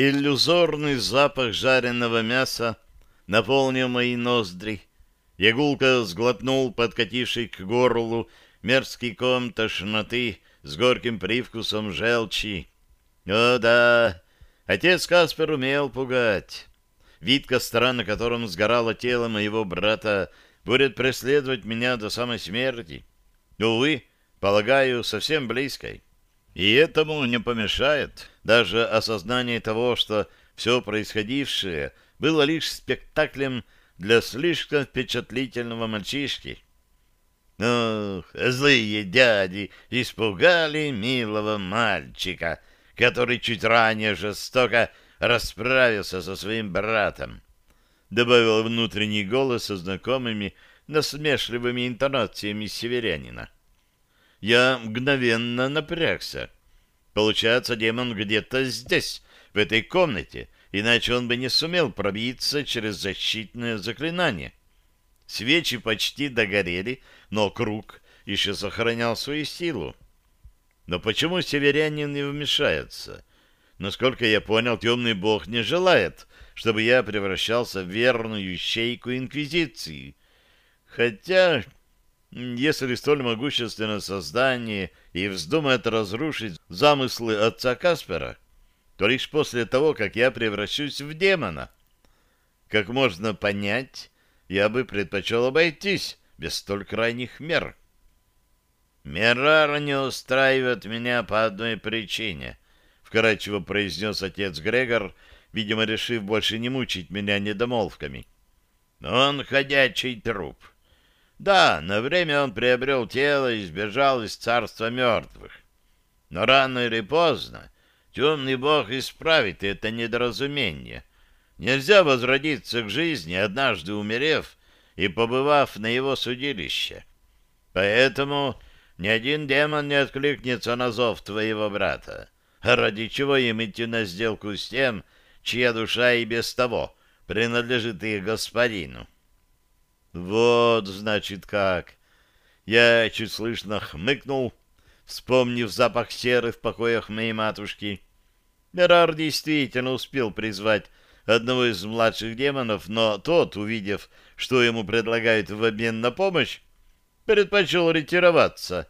Иллюзорный запах жареного мяса наполнил мои ноздри. Ягулка сглотнул подкативший к горлу мерзкий ком тошноты с горьким привкусом желчи. О да, отец Каспер умел пугать. Вид костра, на котором сгорало тело моего брата, будет преследовать меня до самой смерти. Увы, полагаю, совсем близкой. И этому не помешает даже осознание того, что все происходившее было лишь спектаклем для слишком впечатлительного мальчишки. Ох, злые дяди испугали милого мальчика, который чуть ранее жестоко расправился со своим братом. Добавил внутренний голос со знакомыми насмешливыми интонациями северянина. Я мгновенно напрягся. Получается, демон где-то здесь, в этой комнате, иначе он бы не сумел пробиться через защитное заклинание. Свечи почти догорели, но круг еще сохранял свою силу. Но почему северянин не вмешается? Насколько я понял, темный бог не желает, чтобы я превращался в верную щейку Инквизиции. Хотя если столь могущественное создание и вздумает разрушить замыслы отца Каспера, то лишь после того, как я превращусь в демона. Как можно понять, я бы предпочел обойтись без столь крайних мер. «Мерар не устраивает меня по одной причине», — вкратчиво произнес отец Грегор, видимо, решив больше не мучить меня недомолвками. «Он ходячий труп». Да, на время он приобрел тело и сбежал из царства мертвых. Но рано или поздно темный бог исправит это недоразумение. Нельзя возродиться к жизни, однажды умерев и побывав на его судилище. Поэтому ни один демон не откликнется на зов твоего брата. ради чего им идти на сделку с тем, чья душа и без того принадлежит их господину? Вот, значит, как. Я чуть слышно хмыкнул, вспомнив запах серы в покоях моей матушки. Берар действительно успел призвать одного из младших демонов, но тот, увидев, что ему предлагают в обмен на помощь, предпочел ретироваться.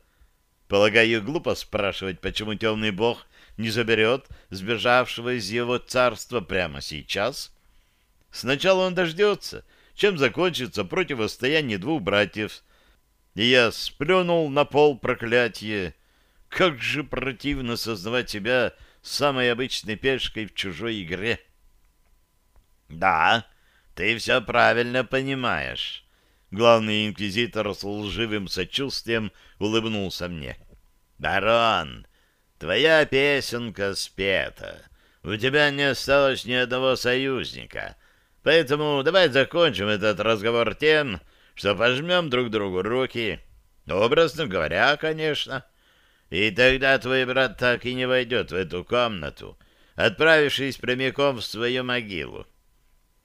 Полагаю, глупо спрашивать, почему темный бог не заберет сбежавшего из его царства прямо сейчас. Сначала он дождется, чем закончится противостояние двух братьев. И я сплюнул на пол проклятие. Как же противно сознавать себя самой обычной пешкой в чужой игре. «Да, ты все правильно понимаешь». Главный инквизитор с лживым сочувствием улыбнулся мне. «Барон, твоя песенка спета. У тебя не осталось ни одного союзника, Поэтому давай закончим этот разговор тем, что пожмем друг другу руки. Образно говоря, конечно. И тогда твой брат так и не войдет в эту комнату, отправившись прямиком в свою могилу.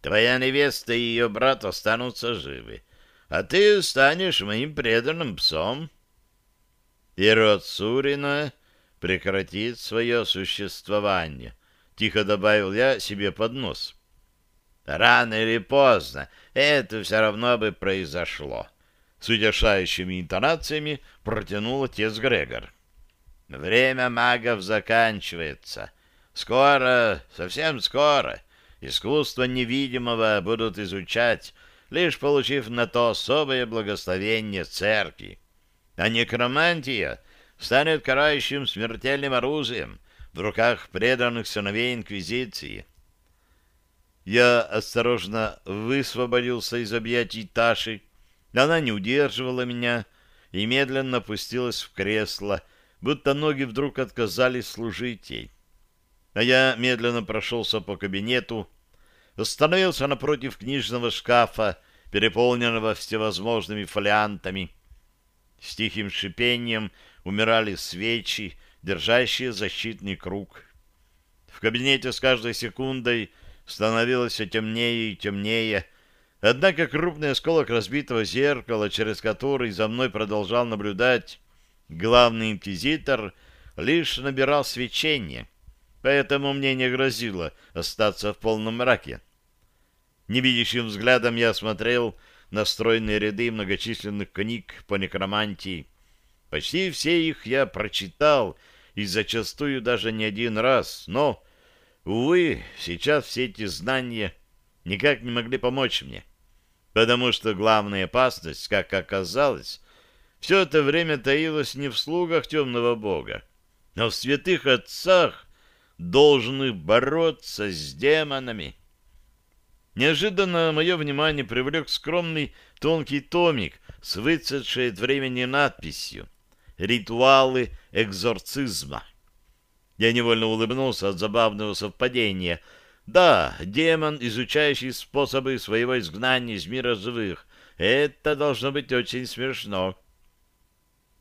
Твоя невеста и ее брат останутся живы, а ты станешь моим преданным псом. И род Сурина прекратит свое существование, — тихо добавил я себе под нос. — Рано или поздно это все равно бы произошло. С удержающими интонациями протянул отец Грегор. Время магов заканчивается. Скоро, совсем скоро, искусство невидимого будут изучать, лишь получив на то особое благословение церкви. А некромантия станет карающим смертельным оружием в руках преданных сыновей Инквизиции. Я осторожно высвободился из объятий Таши. Она не удерживала меня и медленно опустилась в кресло, будто ноги вдруг отказались служить ей. А я медленно прошелся по кабинету, остановился напротив книжного шкафа, переполненного всевозможными фолиантами. С тихим шипением умирали свечи, держащие защитный круг. В кабинете с каждой секундой становилось все темнее и темнее. Однако крупный осколок разбитого зеркала, через который за мной продолжал наблюдать главный инквизитор, лишь набирал свечение. поэтому мне не грозило остаться в полном мраке. Невидящим взглядом я смотрел на стройные ряды многочисленных книг по некромантии. Почти все их я прочитал, и зачастую даже не один раз, но, увы, сейчас все эти знания никак не могли помочь мне, потому что главная опасность, как оказалось, все это время таилась не в слугах темного бога, но в святых отцах, должных бороться с демонами. Неожиданно мое внимание привлек скромный тонкий томик с выцветшей от времени надписью «Ритуалы экзорцизма». Я невольно улыбнулся от забавного совпадения. Да, демон, изучающий способы своего изгнания из мира живых. Это должно быть очень смешно.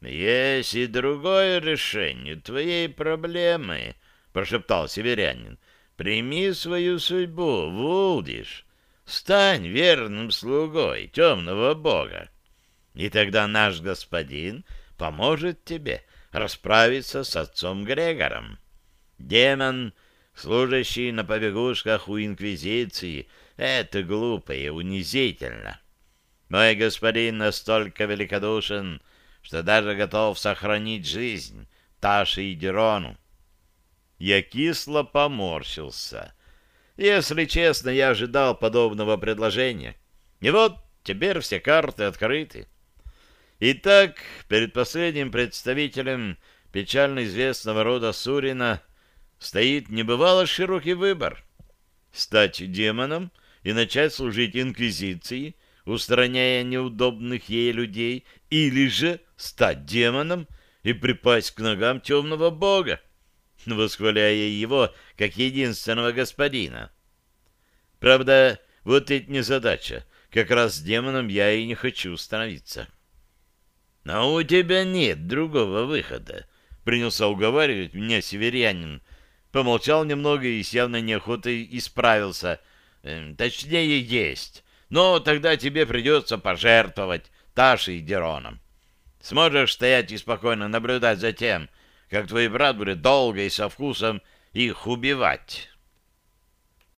«Есть и другое решение твоей проблемы», — прошептал северянин. «Прими свою судьбу, Вулдиш. Стань верным слугой темного бога. И тогда наш господин поможет тебе расправиться с отцом Грегором. Демон, служащий на побегушках у Инквизиции, это глупо и унизительно. Мой господин настолько великодушен, что даже готов сохранить жизнь Таше и Дерону. Я кисло поморщился. Если честно, я ожидал подобного предложения. И вот теперь все карты открыты. Итак, перед последним представителем печально известного рода Сурина стоит небывало широкий выбор. Стать демоном и начать служить инквизиции, устраняя неудобных ей людей, или же стать демоном и припасть к ногам темного бога, восхваляя его как единственного господина. Правда, вот это не задача. Как раз с демоном я и не хочу становиться. Но у тебя нет другого выхода, принялся уговаривать меня северянин. Помолчал немного и с явной неохотой исправился. Эм, точнее, есть. Но тогда тебе придется пожертвовать Ташей и Дероном. Сможешь стоять и спокойно наблюдать за тем, как твой брат будет долго и со вкусом их убивать».